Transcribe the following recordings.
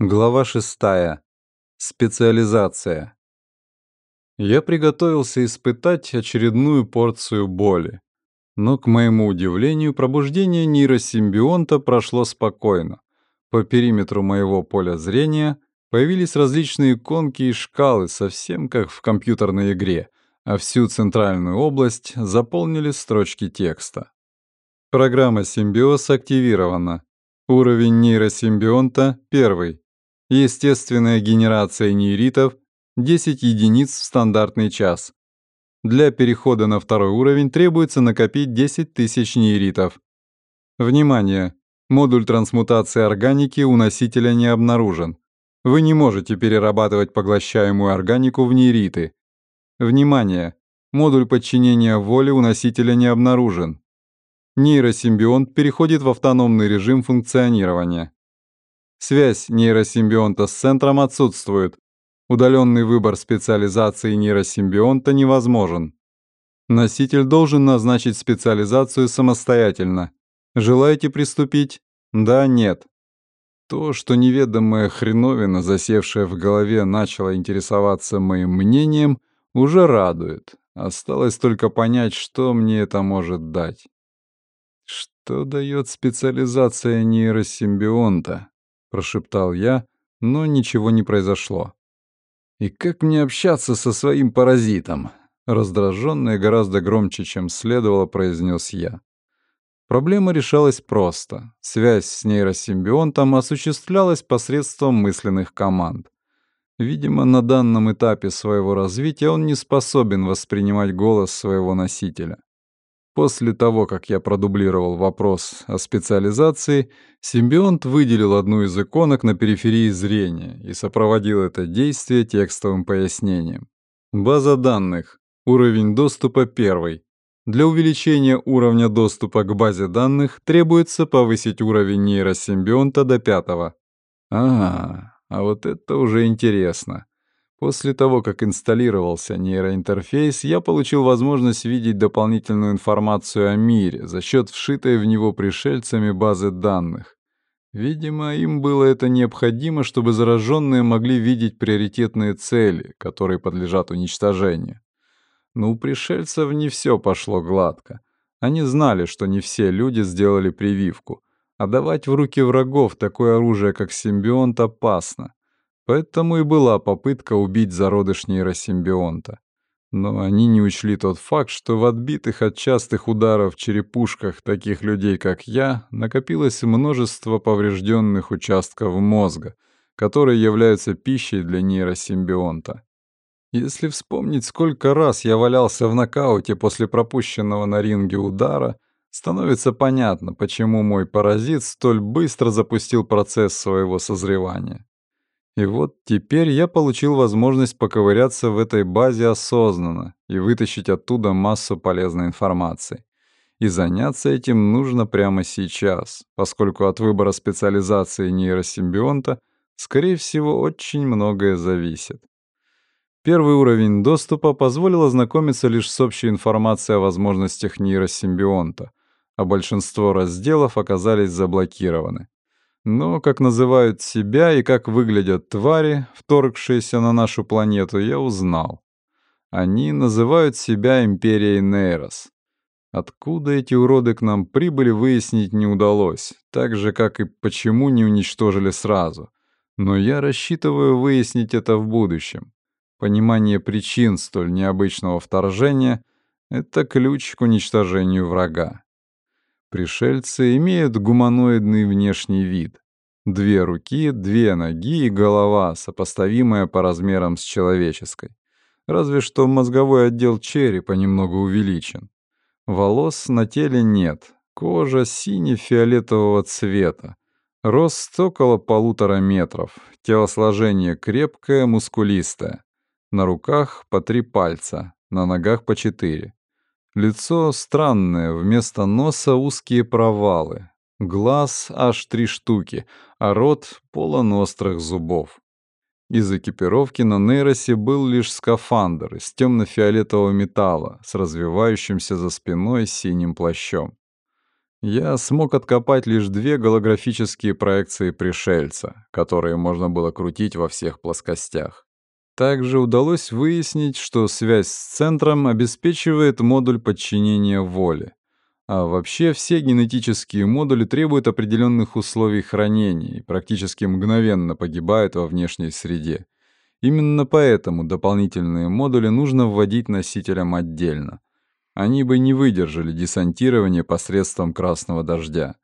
Глава 6. Специализация. Я приготовился испытать очередную порцию боли. Но, к моему удивлению, пробуждение нейросимбионта прошло спокойно. По периметру моего поля зрения появились различные конки и шкалы, совсем как в компьютерной игре, а всю центральную область заполнили строчки текста. Программа «Симбиоз» активирована. Уровень нейросимбионта — первый. Естественная генерация нейритов — 10 единиц в стандартный час. Для перехода на второй уровень требуется накопить 10 тысяч нейритов. Внимание! Модуль трансмутации органики у носителя не обнаружен. Вы не можете перерабатывать поглощаемую органику в нейриты. Внимание! Модуль подчинения воли у носителя не обнаружен. Нейросимбионт переходит в автономный режим функционирования. Связь нейросимбионта с центром отсутствует. Удаленный выбор специализации нейросимбионта невозможен. Носитель должен назначить специализацию самостоятельно. Желаете приступить? Да, нет. То, что неведомая хреновина, засевшая в голове, начала интересоваться моим мнением, уже радует. Осталось только понять, что мне это может дать. Что дает специализация нейросимбионта? — прошептал я, но ничего не произошло. «И как мне общаться со своим паразитом?» Раздражённый гораздо громче, чем следовало, произнес я. Проблема решалась просто. Связь с нейросимбионтом осуществлялась посредством мысленных команд. Видимо, на данном этапе своего развития он не способен воспринимать голос своего носителя. После того, как я продублировал вопрос о специализации, симбионт выделил одну из иконок на периферии зрения и сопроводил это действие текстовым пояснением. База данных. Уровень доступа первый. Для увеличения уровня доступа к базе данных требуется повысить уровень нейросимбионта до пятого. Ага, а вот это уже интересно. После того, как инсталлировался нейроинтерфейс, я получил возможность видеть дополнительную информацию о мире за счет вшитой в него пришельцами базы данных. Видимо, им было это необходимо, чтобы зараженные могли видеть приоритетные цели, которые подлежат уничтожению. Но у пришельцев не все пошло гладко. Они знали, что не все люди сделали прививку, а давать в руки врагов такое оружие, как симбионт, опасно. Поэтому и была попытка убить зародыш нейросимбионта. Но они не учли тот факт, что в отбитых от частых ударов черепушках таких людей, как я, накопилось множество поврежденных участков мозга, которые являются пищей для нейросимбионта. Если вспомнить, сколько раз я валялся в нокауте после пропущенного на ринге удара, становится понятно, почему мой паразит столь быстро запустил процесс своего созревания. И вот теперь я получил возможность поковыряться в этой базе осознанно и вытащить оттуда массу полезной информации. И заняться этим нужно прямо сейчас, поскольку от выбора специализации нейросимбионта, скорее всего, очень многое зависит. Первый уровень доступа позволил ознакомиться лишь с общей информацией о возможностях нейросимбионта, а большинство разделов оказались заблокированы. Но как называют себя и как выглядят твари, вторгшиеся на нашу планету, я узнал. Они называют себя Империей Нейрос. Откуда эти уроды к нам прибыли, выяснить не удалось, так же, как и почему не уничтожили сразу. Но я рассчитываю выяснить это в будущем. Понимание причин столь необычного вторжения — это ключ к уничтожению врага. Пришельцы имеют гуманоидный внешний вид. Две руки, две ноги и голова, сопоставимая по размерам с человеческой. Разве что мозговой отдел черепа немного увеличен. Волос на теле нет, кожа сине-фиолетового цвета. Рост около полутора метров, телосложение крепкое, мускулистое. На руках по три пальца, на ногах по четыре. Лицо странное, вместо носа узкие провалы. Глаз аж три штуки, а рот полон острых зубов. Из экипировки на Нейросе был лишь скафандр из темно-фиолетового металла с развивающимся за спиной синим плащом. Я смог откопать лишь две голографические проекции пришельца, которые можно было крутить во всех плоскостях. Также удалось выяснить, что связь с центром обеспечивает модуль подчинения воле. А вообще все генетические модули требуют определенных условий хранения и практически мгновенно погибают во внешней среде. Именно поэтому дополнительные модули нужно вводить носителям отдельно. Они бы не выдержали десантирования посредством красного дождя.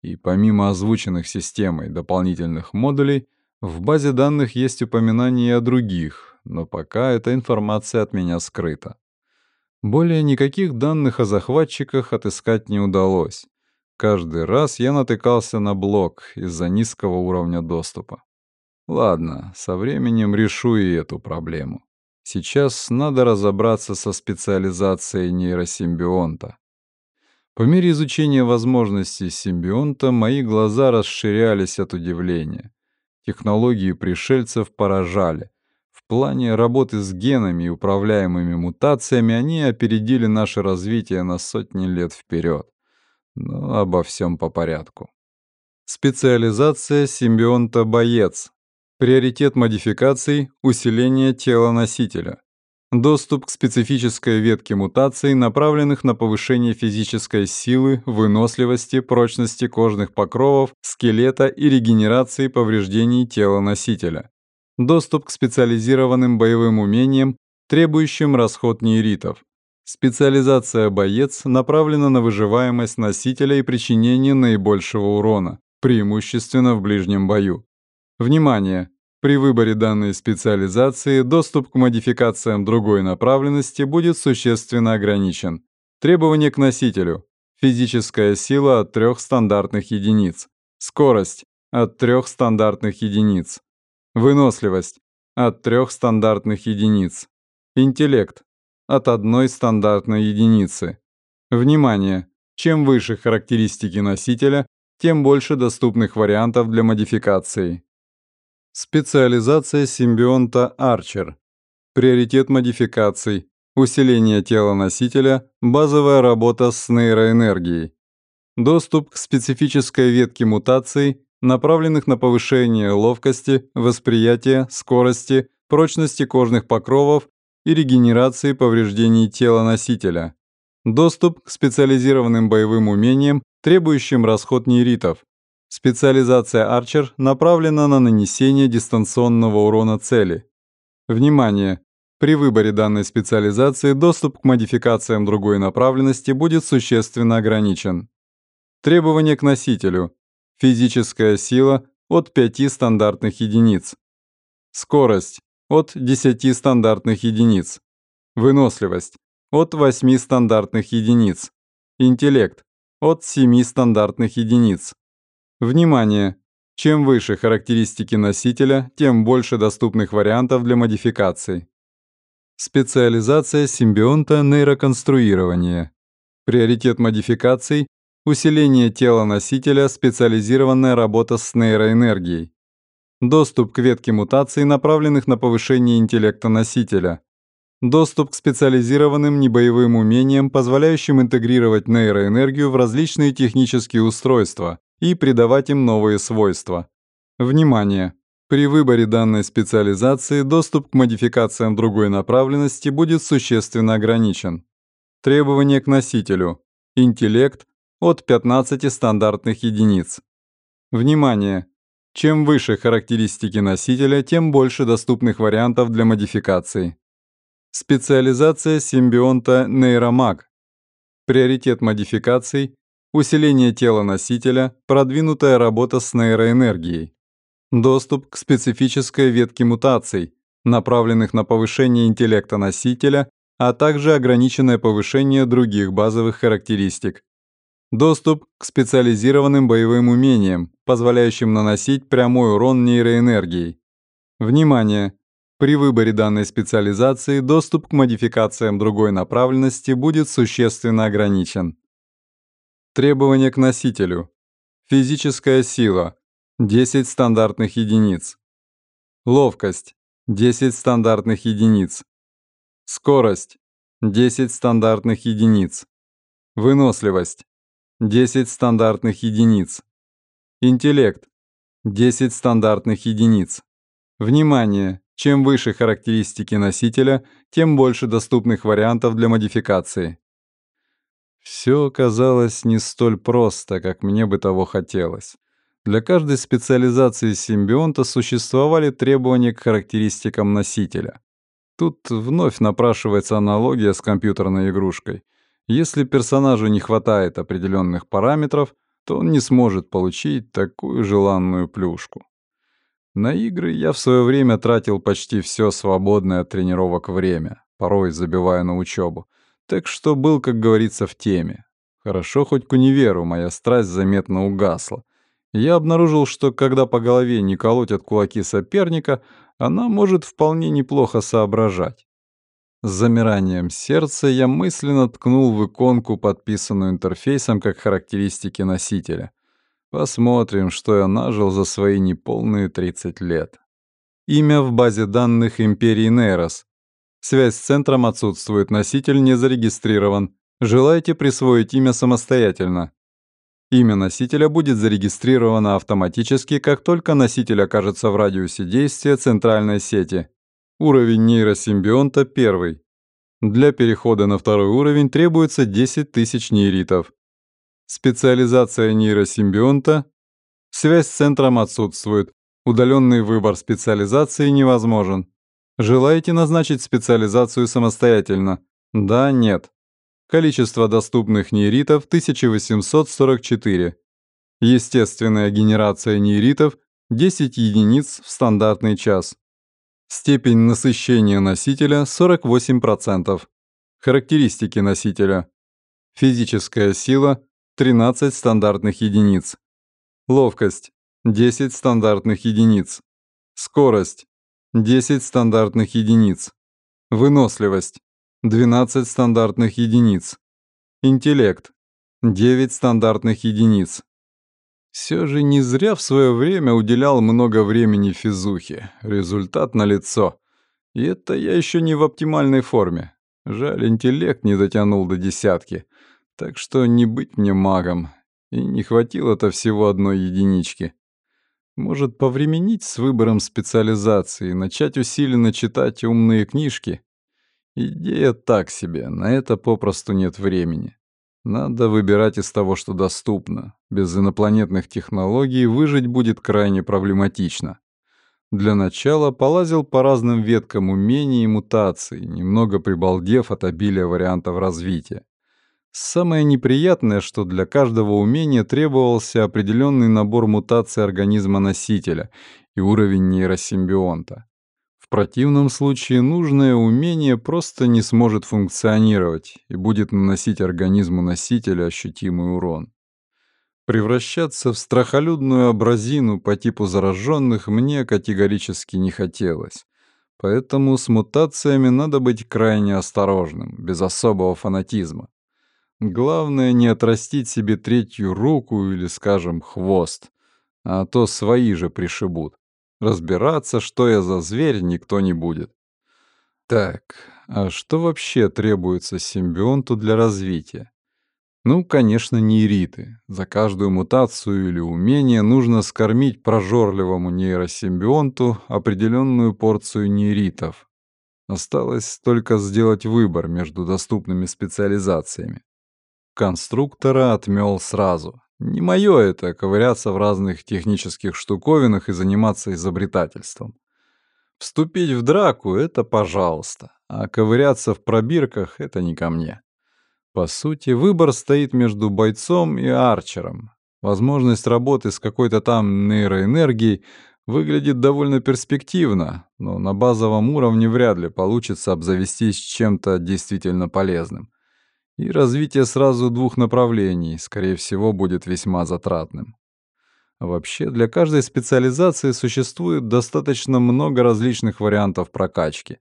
И помимо озвученных системой дополнительных модулей, в базе данных есть упоминания о других, но пока эта информация от меня скрыта. Более никаких данных о захватчиках отыскать не удалось. Каждый раз я натыкался на блок из-за низкого уровня доступа. Ладно, со временем решу и эту проблему. Сейчас надо разобраться со специализацией нейросимбионта. По мере изучения возможностей симбионта мои глаза расширялись от удивления. Технологии пришельцев поражали. В плане работы с генами и управляемыми мутациями они опередили наше развитие на сотни лет вперед. Но обо всем по порядку. Специализация симбионта-боец. Приоритет модификаций – усиление тела носителя. Доступ к специфической ветке мутаций, направленных на повышение физической силы, выносливости, прочности кожных покровов, скелета и регенерации повреждений тела носителя доступ к специализированным боевым умениям, требующим расход нейритов. Специализация «Боец» направлена на выживаемость носителя и причинение наибольшего урона, преимущественно в ближнем бою. Внимание! При выборе данной специализации доступ к модификациям другой направленности будет существенно ограничен. Требования к носителю. Физическая сила от трех стандартных единиц. Скорость от трех стандартных единиц. Выносливость – от трех стандартных единиц. Интеллект – от одной стандартной единицы. Внимание! Чем выше характеристики носителя, тем больше доступных вариантов для модификации. Специализация симбионта Archer. Приоритет модификаций. Усиление тела носителя, базовая работа с нейроэнергией. Доступ к специфической ветке мутаций направленных на повышение ловкости, восприятия, скорости, прочности кожных покровов и регенерации повреждений тела носителя. Доступ к специализированным боевым умениям, требующим расход нейритов. Специализация Archer направлена на нанесение дистанционного урона цели. Внимание! При выборе данной специализации доступ к модификациям другой направленности будет существенно ограничен. Требования к носителю. Физическая сила от 5 стандартных единиц. Скорость от 10 стандартных единиц. Выносливость от 8 стандартных единиц. Интеллект от 7 стандартных единиц. Внимание! Чем выше характеристики носителя, тем больше доступных вариантов для модификаций. Специализация симбионта нейроконструирования. Приоритет модификаций Усиление тела носителя, специализированная работа с нейроэнергией. Доступ к ветке мутаций, направленных на повышение интеллекта носителя. Доступ к специализированным небоевым умениям, позволяющим интегрировать нейроэнергию в различные технические устройства и придавать им новые свойства. Внимание! При выборе данной специализации доступ к модификациям другой направленности будет существенно ограничен. Требования к носителю. Интеллект, от 15 стандартных единиц. Внимание! Чем выше характеристики носителя, тем больше доступных вариантов для модификации. Специализация симбионта нейромаг. Приоритет модификаций – усиление тела носителя, продвинутая работа с нейроэнергией. Доступ к специфической ветке мутаций, направленных на повышение интеллекта носителя, а также ограниченное повышение других базовых характеристик. Доступ к специализированным боевым умениям, позволяющим наносить прямой урон нейроэнергией. Внимание! При выборе данной специализации доступ к модификациям другой направленности будет существенно ограничен. Требования к носителю. Физическая сила – 10 стандартных единиц. Ловкость – 10 стандартных единиц. Скорость – 10 стандартных единиц. Выносливость 10 стандартных единиц. Интеллект – 10 стандартных единиц. Внимание! Чем выше характеристики носителя, тем больше доступных вариантов для модификации. Все оказалось не столь просто, как мне бы того хотелось. Для каждой специализации симбионта существовали требования к характеристикам носителя. Тут вновь напрашивается аналогия с компьютерной игрушкой. Если персонажу не хватает определенных параметров, то он не сможет получить такую желанную плюшку. На игры я в свое время тратил почти все свободное от тренировок время, порой забивая на учебу. Так что был, как говорится, в теме. Хорошо, хоть к универу моя страсть заметно угасла. Я обнаружил, что когда по голове не колотят кулаки соперника, она может вполне неплохо соображать. С замиранием сердца я мысленно ткнул в иконку, подписанную интерфейсом как характеристики носителя. Посмотрим, что я нажил за свои неполные 30 лет. Имя в базе данных Империи Нейрос. Связь с центром отсутствует, носитель не зарегистрирован. Желаете присвоить имя самостоятельно? Имя носителя будет зарегистрировано автоматически, как только носитель окажется в радиусе действия центральной сети. Уровень нейросимбионта первый. Для перехода на второй уровень требуется 10 тысяч нейритов. Специализация нейросимбионта. Связь с центром отсутствует. Удаленный выбор специализации невозможен. Желаете назначить специализацию самостоятельно? Да, нет. Количество доступных нейритов 1844. Естественная генерация нейритов 10 единиц в стандартный час. Степень насыщения носителя 48%. Характеристики носителя. Физическая сила 13 стандартных единиц. Ловкость 10 стандартных единиц. Скорость 10 стандартных единиц. Выносливость 12 стандартных единиц. Интеллект 9 стандартных единиц. Все же не зря в свое время уделял много времени физухе. Результат налицо. И это я еще не в оптимальной форме. Жаль, интеллект не дотянул до десятки. Так что не быть мне магом. И не хватило-то всего одной единички. Может, повременить с выбором специализации начать усиленно читать умные книжки? Идея так себе, на это попросту нет времени. Надо выбирать из того, что доступно. Без инопланетных технологий выжить будет крайне проблематично. Для начала полазил по разным веткам умений и мутаций, немного прибалдев от обилия вариантов развития. Самое неприятное, что для каждого умения требовался определенный набор мутаций организма носителя и уровень нейросимбионта противном случае нужное умение просто не сможет функционировать и будет наносить организму носителя ощутимый урон. Превращаться в страхолюдную абразину по типу зараженных мне категорически не хотелось. Поэтому с мутациями надо быть крайне осторожным, без особого фанатизма. Главное не отрастить себе третью руку или, скажем, хвост, а то свои же пришибут. Разбираться, что я за зверь, никто не будет. Так, а что вообще требуется симбионту для развития? Ну, конечно, нейриты. За каждую мутацию или умение нужно скормить прожорливому нейросимбионту определенную порцию нейритов. Осталось только сделать выбор между доступными специализациями. Конструктора отмел сразу. Не мое это — ковыряться в разных технических штуковинах и заниматься изобретательством. Вступить в драку — это пожалуйста, а ковыряться в пробирках — это не ко мне. По сути, выбор стоит между бойцом и арчером. Возможность работы с какой-то там нейроэнергией выглядит довольно перспективно, но на базовом уровне вряд ли получится обзавестись чем-то действительно полезным и развитие сразу двух направлений, скорее всего, будет весьма затратным. Вообще, для каждой специализации существует достаточно много различных вариантов прокачки.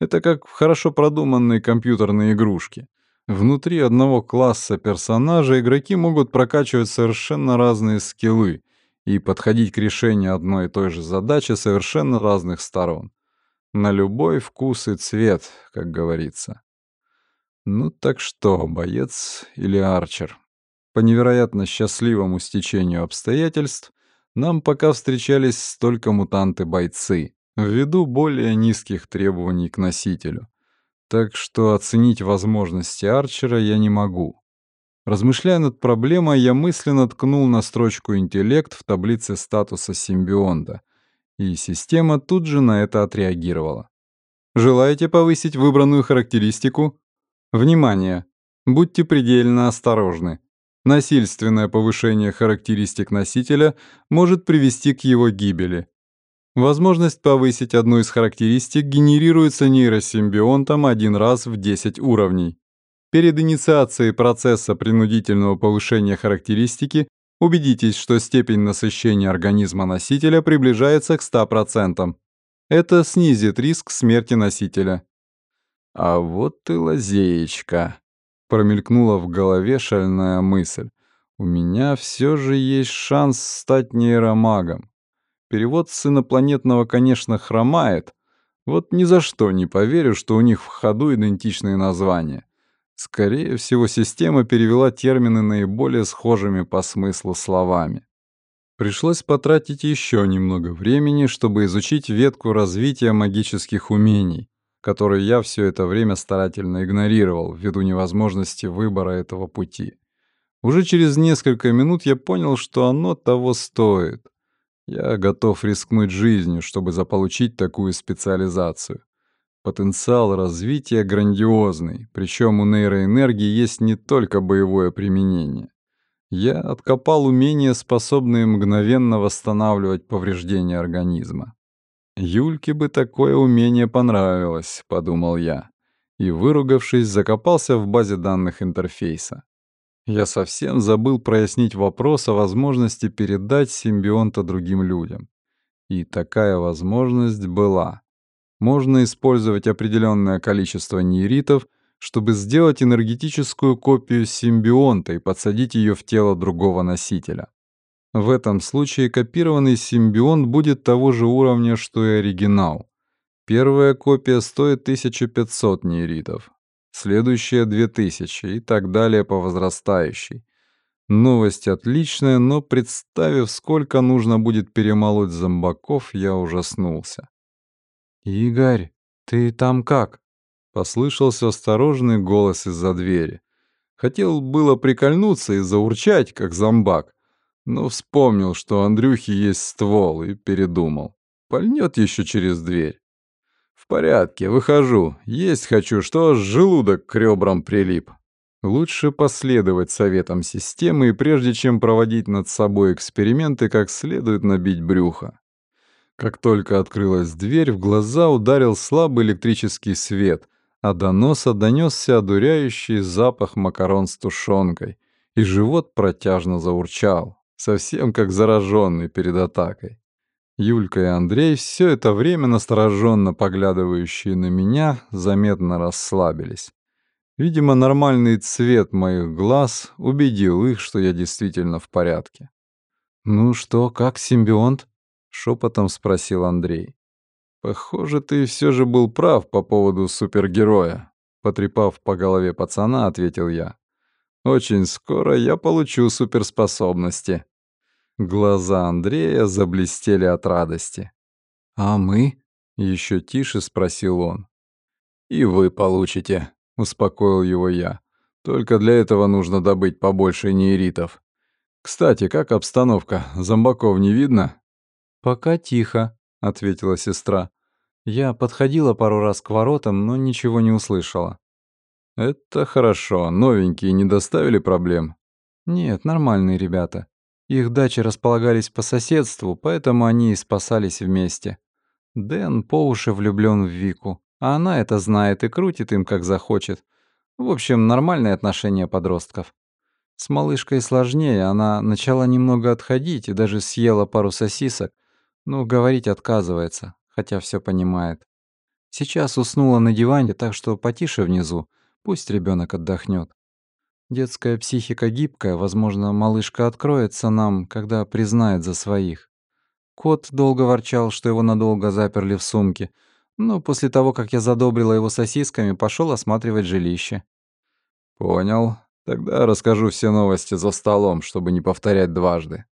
Это как хорошо продуманной компьютерной игрушке. Внутри одного класса персонажа игроки могут прокачивать совершенно разные скиллы и подходить к решению одной и той же задачи совершенно разных сторон. На любой вкус и цвет, как говорится. Ну так что, боец или арчер? По невероятно счастливому стечению обстоятельств нам пока встречались только мутанты-бойцы, ввиду более низких требований к носителю. Так что оценить возможности Арчера я не могу. Размышляя над проблемой, я мысленно ткнул на строчку «Интеллект» в таблице статуса симбионта, и система тут же на это отреагировала. Желаете повысить выбранную характеристику? Внимание! Будьте предельно осторожны. Насильственное повышение характеристик носителя может привести к его гибели. Возможность повысить одну из характеристик генерируется нейросимбионтом один раз в 10 уровней. Перед инициацией процесса принудительного повышения характеристики убедитесь, что степень насыщения организма носителя приближается к 100%. Это снизит риск смерти носителя. А вот и лазеечка. Промелькнула в голове шальная мысль. У меня все же есть шанс стать нейромагом. Перевод с инопланетного, конечно, хромает. Вот ни за что не поверю, что у них в ходу идентичные названия. Скорее всего, система перевела термины наиболее схожими по смыслу словами. Пришлось потратить еще немного времени, чтобы изучить ветку развития магических умений, которую я все это время старательно игнорировал ввиду невозможности выбора этого пути. Уже через несколько минут я понял, что оно того стоит. Я готов рискнуть жизнью, чтобы заполучить такую специализацию. Потенциал развития грандиозный, причем у нейроэнергии есть не только боевое применение. Я откопал умения, способные мгновенно восстанавливать повреждения организма. Юльке бы такое умение понравилось, подумал я, и, выругавшись, закопался в базе данных интерфейса. Я совсем забыл прояснить вопрос о возможности передать симбионта другим людям. И такая возможность была можно использовать определенное количество нейритов, чтобы сделать энергетическую копию симбионта и подсадить ее в тело другого носителя. В этом случае копированный симбионт будет того же уровня, что и оригинал. Первая копия стоит 1500 нейритов, следующая — 2000 и так далее по возрастающей. Новость отличная, но представив, сколько нужно будет перемолоть зомбаков, я ужаснулся. «Игорь, ты там как?» — послышался осторожный голос из-за двери. Хотел было прикольнуться и заурчать, как зомбак, но вспомнил, что у Андрюхи есть ствол, и передумал. Пальнет еще через дверь. «В порядке, выхожу. Есть хочу, что желудок к ребрам прилип». Лучше последовать советам системы и прежде чем проводить над собой эксперименты, как следует набить брюхо. Как только открылась дверь, в глаза ударил слабый электрический свет, а до носа донесся одуряющий запах макарон с тушенкой, и живот протяжно заурчал, совсем как зараженный перед атакой. Юлька и Андрей, все это время настороженно поглядывающие на меня, заметно расслабились. Видимо, нормальный цвет моих глаз убедил их, что я действительно в порядке. «Ну что, как симбионт?» шепотом спросил Андрей. Похоже, ты все же был прав по поводу супергероя, потрепав по голове пацана, ответил я. Очень скоро я получу суперспособности. Глаза Андрея заблестели от радости. А мы? еще тише спросил он. И вы получите, успокоил его я. Только для этого нужно добыть побольше нейритов. Кстати, как обстановка? Зомбаков не видно? «Пока тихо», — ответила сестра. Я подходила пару раз к воротам, но ничего не услышала. «Это хорошо. Новенькие не доставили проблем?» «Нет, нормальные ребята. Их дачи располагались по соседству, поэтому они и спасались вместе. Дэн по уши влюблён в Вику, а она это знает и крутит им, как захочет. В общем, нормальные отношения подростков. С малышкой сложнее, она начала немного отходить и даже съела пару сосисок, ну, говорить отказывается, хотя все понимает. Сейчас уснула на диване, так что потише внизу, пусть ребенок отдохнет. Детская психика гибкая, возможно, малышка откроется нам, когда признает за своих. Кот долго ворчал, что его надолго заперли в сумке, но после того, как я задобрила его сосисками, пошел осматривать жилище. «Понял. Тогда расскажу все новости за столом, чтобы не повторять дважды.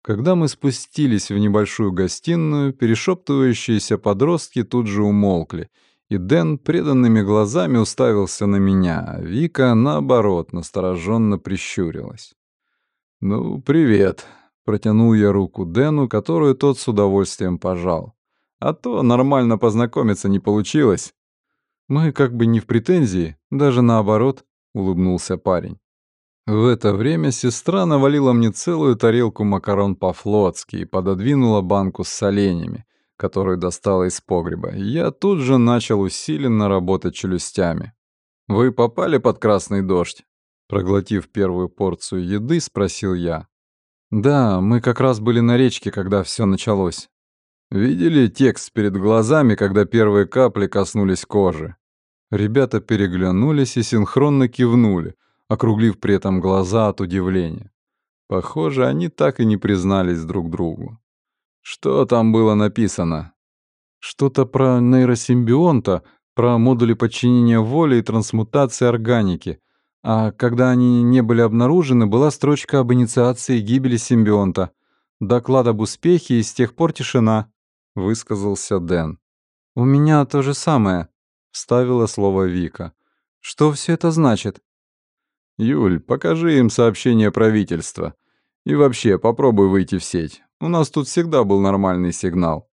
Когда мы спустились в небольшую гостиную, перешептывающиеся подростки тут же умолкли, и Дэн преданными глазами уставился на меня, а Вика, наоборот, настороженно прищурилась. «Ну, привет», — протянул я руку Дэну, которую тот с удовольствием пожал. «А то нормально познакомиться не получилось». «Мы как бы не в претензии, даже наоборот», — улыбнулся парень. В это время сестра навалила мне целую тарелку макарон по-флотски и пододвинула банку с соленьями, которую достала из погреба. Я тут же начал усиленно работать челюстями. «Вы попали под красный дождь?» Проглотив первую порцию еды, спросил я. «Да, мы как раз были на речке, когда все началось». «Видели текст перед глазами, когда первые капли коснулись кожи?» Ребята переглянулись и синхронно кивнули, округлив при этом глаза от удивления. Похоже, они так и не признались друг другу. Что там было написано? Что-то про нейросимбионта, про модули подчинения воли и трансмутации органики. А когда они не были обнаружены, была строчка об инициации гибели симбионта. Доклад об успехе и с тех пор тишина, высказался Дэн. У меня то же самое, вставила слово Вика. Что все это значит? «Юль, покажи им сообщение правительства. И вообще, попробуй выйти в сеть. У нас тут всегда был нормальный сигнал».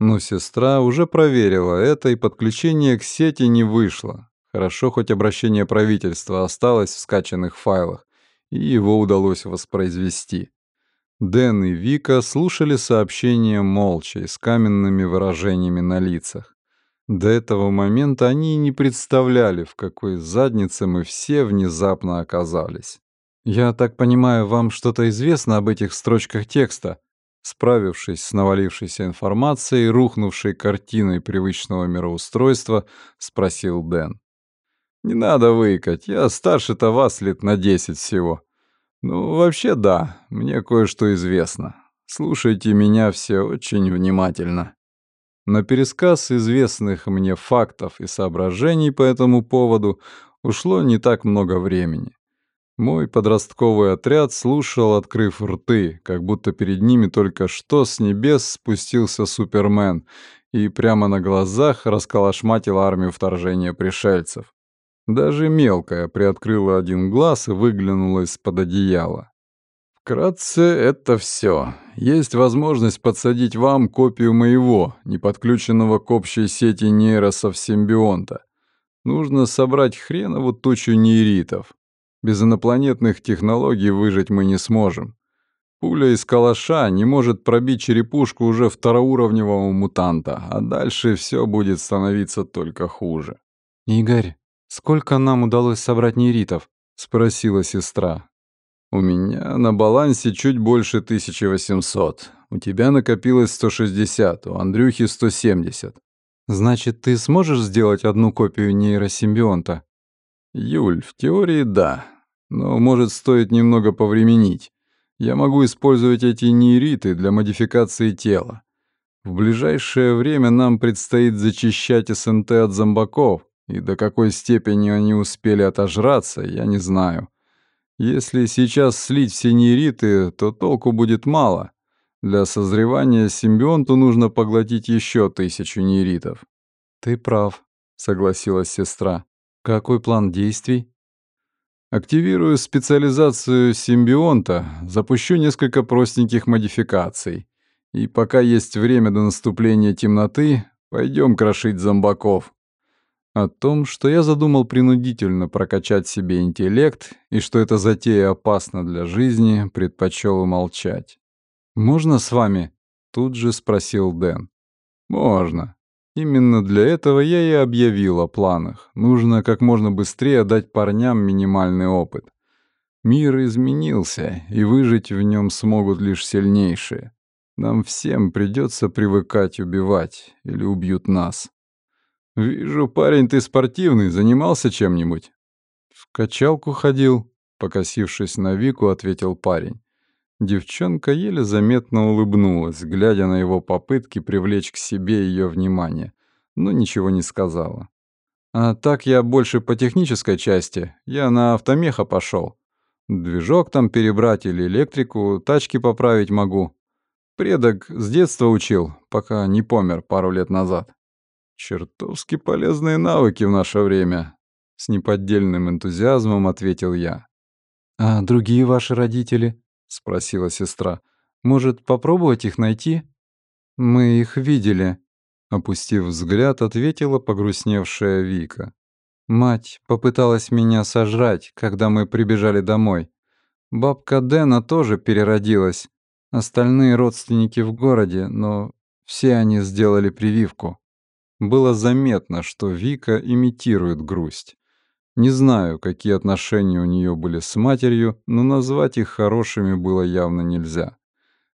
Но сестра уже проверила это, и подключение к сети не вышло. Хорошо, хоть обращение правительства осталось в скачанных файлах, и его удалось воспроизвести. Дэн и Вика слушали сообщение молча и с каменными выражениями на лицах. До этого момента они не представляли, в какой заднице мы все внезапно оказались. «Я так понимаю, вам что-то известно об этих строчках текста?» Справившись с навалившейся информацией, рухнувшей картиной привычного мироустройства, спросил Дэн. «Не надо выкать, я старше-то вас лет на десять всего. Ну, вообще да, мне кое-что известно. Слушайте меня все очень внимательно». На пересказ известных мне фактов и соображений по этому поводу ушло не так много времени. Мой подростковый отряд слушал, открыв рты, как будто перед ними только что с небес спустился Супермен и прямо на глазах расколошматил армию вторжения пришельцев. Даже мелкая приоткрыла один глаз и выглянула из-под одеяла. Вкратце, это все. Есть возможность подсадить вам копию моего, не подключенного к общей сети нейросов симбионта. Нужно собрать хренову тучу нейритов. Без инопланетных технологий выжить мы не сможем. Пуля из калаша не может пробить черепушку уже второуровневого мутанта, а дальше все будет становиться только хуже. «Игорь, сколько нам удалось собрать нейритов?» — спросила сестра. У меня на балансе чуть больше 1800. У тебя накопилось 160, у Андрюхи 170. Значит, ты сможешь сделать одну копию нейросимбионта? Юль, в теории да, но может стоит немного повременить. Я могу использовать эти нейриты для модификации тела. В ближайшее время нам предстоит зачищать СНТ от зомбаков, и до какой степени они успели отожраться, я не знаю. Если сейчас слить все нейриты, то толку будет мало. Для созревания симбионту нужно поглотить еще тысячу нейритов. «Ты прав», — согласилась сестра. «Какой план действий?» Активирую специализацию симбионта, запущу несколько простеньких модификаций. И пока есть время до наступления темноты, пойдем крошить зомбаков. О том, что я задумал принудительно прокачать себе интеллект и что эта затея опасна для жизни, предпочел умолчать. «Можно с вами?» — тут же спросил Дэн. «Можно. Именно для этого я и объявил о планах. Нужно как можно быстрее дать парням минимальный опыт. Мир изменился, и выжить в нем смогут лишь сильнейшие. Нам всем придется привыкать убивать, или убьют нас. «Вижу, парень, ты спортивный, занимался чем-нибудь?» «В качалку ходил», — покосившись на Вику, ответил парень. Девчонка еле заметно улыбнулась, глядя на его попытки привлечь к себе ее внимание, но ничего не сказала. А так я больше по технической части. Я на автомеха пошел. Движок там перебрать или электрику, тачки поправить могу. Предок с детства учил, пока не помер пару лет назад. Чертовски полезные навыки в наше время. С неподдельным энтузиазмом ответил я. «А другие ваши родители?» — спросила сестра. «Может, попробовать их найти?» «Мы их видели», — опустив взгляд, ответила погрустневшая Вика. «Мать попыталась меня сожрать, когда мы прибежали домой. Бабка Дэна тоже переродилась. Остальные родственники в городе, но все они сделали прививку». Было заметно, что Вика имитирует грусть. Не знаю, какие отношения у нее были с матерью, но назвать их хорошими было явно нельзя.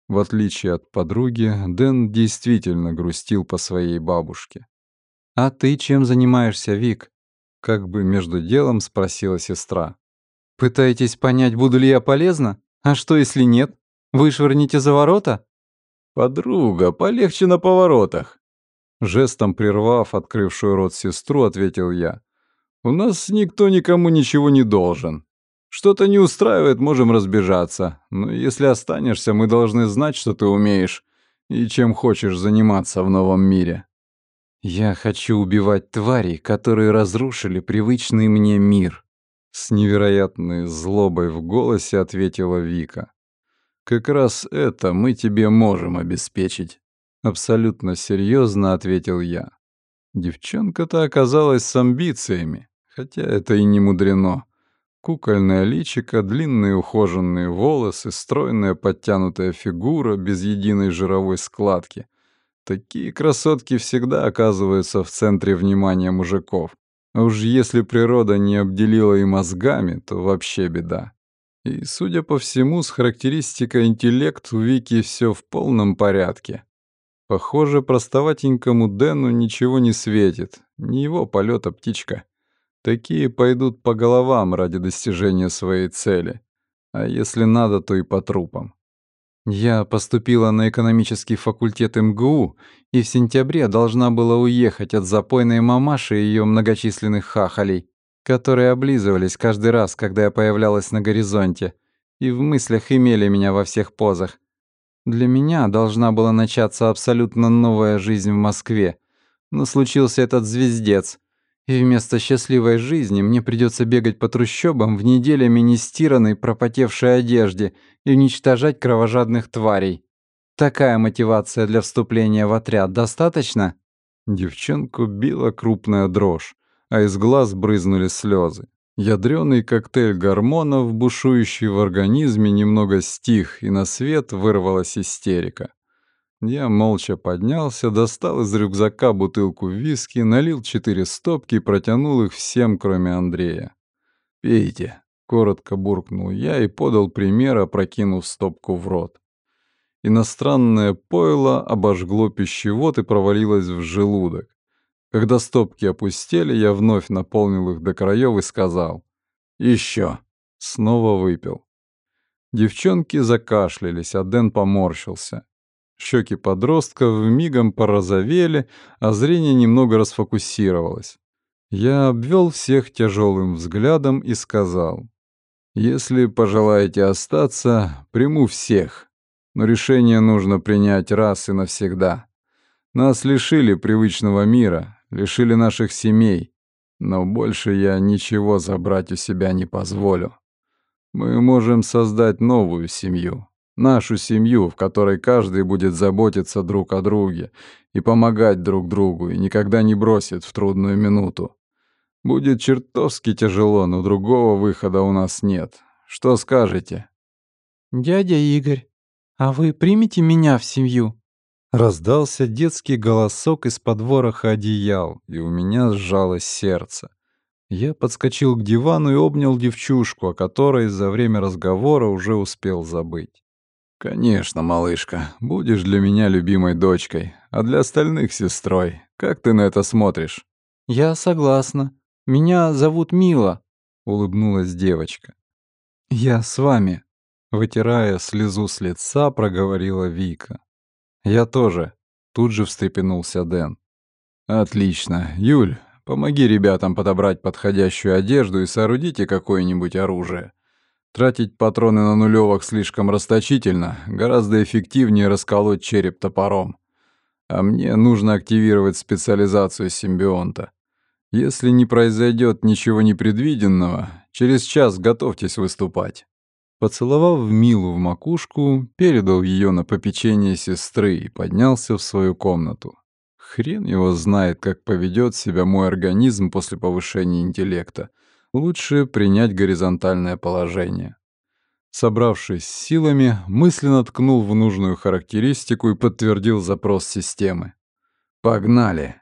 В отличие от подруги, Дэн действительно грустил по своей бабушке. «А ты чем занимаешься, Вик?» — как бы между делом спросила сестра. «Пытаетесь понять, буду ли я полезна? А что, если нет? Вышвырните за ворота?» «Подруга, полегче на поворотах!» Жестом прервав открывшую рот сестру, ответил я. У нас никто никому ничего не должен. Что-то не устраивает, можем разбежаться. Но если останешься, мы должны знать, что ты умеешь и чем хочешь заниматься в новом мире. Я хочу убивать тварей, которые разрушили привычный мне мир. С невероятной злобой в голосе ответила Вика. Как раз это мы тебе можем обеспечить. Абсолютно серьезно ответил я. Девчонка-то оказалась с амбициями. Хотя это и не мудрено. Кукольное личико, длинные ухоженные волосы, стройная подтянутая фигура без единой жировой складки. Такие красотки всегда оказываются в центре внимания мужиков. А уж если природа не обделила и мозгами, то вообще беда. И, судя по всему, с характеристикой интеллект у Вики все в полном порядке. Похоже, простоватенькому Дэну ничего не светит, не его полета птичка. Такие пойдут по головам ради достижения своей цели. А если надо, то и по трупам. Я поступила на экономический факультет МГУ и в сентябре должна была уехать от запойной мамаши и ее многочисленных хахалей, которые облизывались каждый раз, когда я появлялась на горизонте, и в мыслях имели меня во всех позах. Для меня должна была начаться абсолютно новая жизнь в Москве, но случился этот звездец — и вместо счастливой жизни мне придется бегать по трущобам в неделями нестиранной пропотевшей одежде и уничтожать кровожадных тварей. Такая мотивация для вступления в отряд достаточно? Девчонку била крупная дрожь, а из глаз брызнули слезы. Ядрёный коктейль гормонов, бушующий в организме, немного стих, и на свет вырвалась истерика. Я молча поднялся, достал из рюкзака бутылку виски, налил четыре стопки и протянул их всем, кроме Андрея. «Пейте», — коротко буркнул я и подал пример, опрокинув стопку в рот. Иностранное пойло обожгло пищевод и провалилось в желудок. Когда стопки опустели, я вновь наполнил их до краев и сказал «Еще». Снова выпил. Девчонки закашлялись, а Дэн поморщился. Щеки подростка мигом порозовели, а зрение немного расфокусировалось. Я обвел всех тяжелым взглядом и сказал, «Если пожелаете остаться, приму всех, но решение нужно принять раз и навсегда. Нас лишили привычного мира, лишили наших семей, но больше я ничего забрать у себя не позволю. Мы можем создать новую семью, Нашу семью, в которой каждый будет заботиться друг о друге и помогать друг другу, и никогда не бросит в трудную минуту. Будет чертовски тяжело, но другого выхода у нас нет. Что скажете? «Дядя Игорь, а вы примете меня в семью?» Раздался детский голосок из-под вороха одеял, и у меня сжалось сердце. Я подскочил к дивану и обнял девчушку, о которой за время разговора уже успел забыть. «Конечно, малышка, будешь для меня любимой дочкой, а для остальных — сестрой. Как ты на это смотришь?» «Я согласна. Меня зовут Мила», — улыбнулась девочка. «Я с вами», — вытирая слезу с лица, проговорила Вика. «Я тоже», — тут же встрепенулся Дэн. «Отлично. Юль, Помоги ребятам подобрать подходящую одежду и соорудите какое-нибудь оружие. Тратить патроны на нулевок слишком расточительно, гораздо эффективнее расколоть череп топором. А мне нужно активировать специализацию симбионта. Если не произойдет ничего непредвиденного, через час готовьтесь выступать. Поцеловав Милу в макушку, передал ее на попечение сестры и поднялся в свою комнату. Хрен его знает, как поведет себя мой организм после повышения интеллекта. Лучше принять горизонтальное положение. Собравшись силами, мысленно ткнул в нужную характеристику и подтвердил запрос системы. «Погнали!»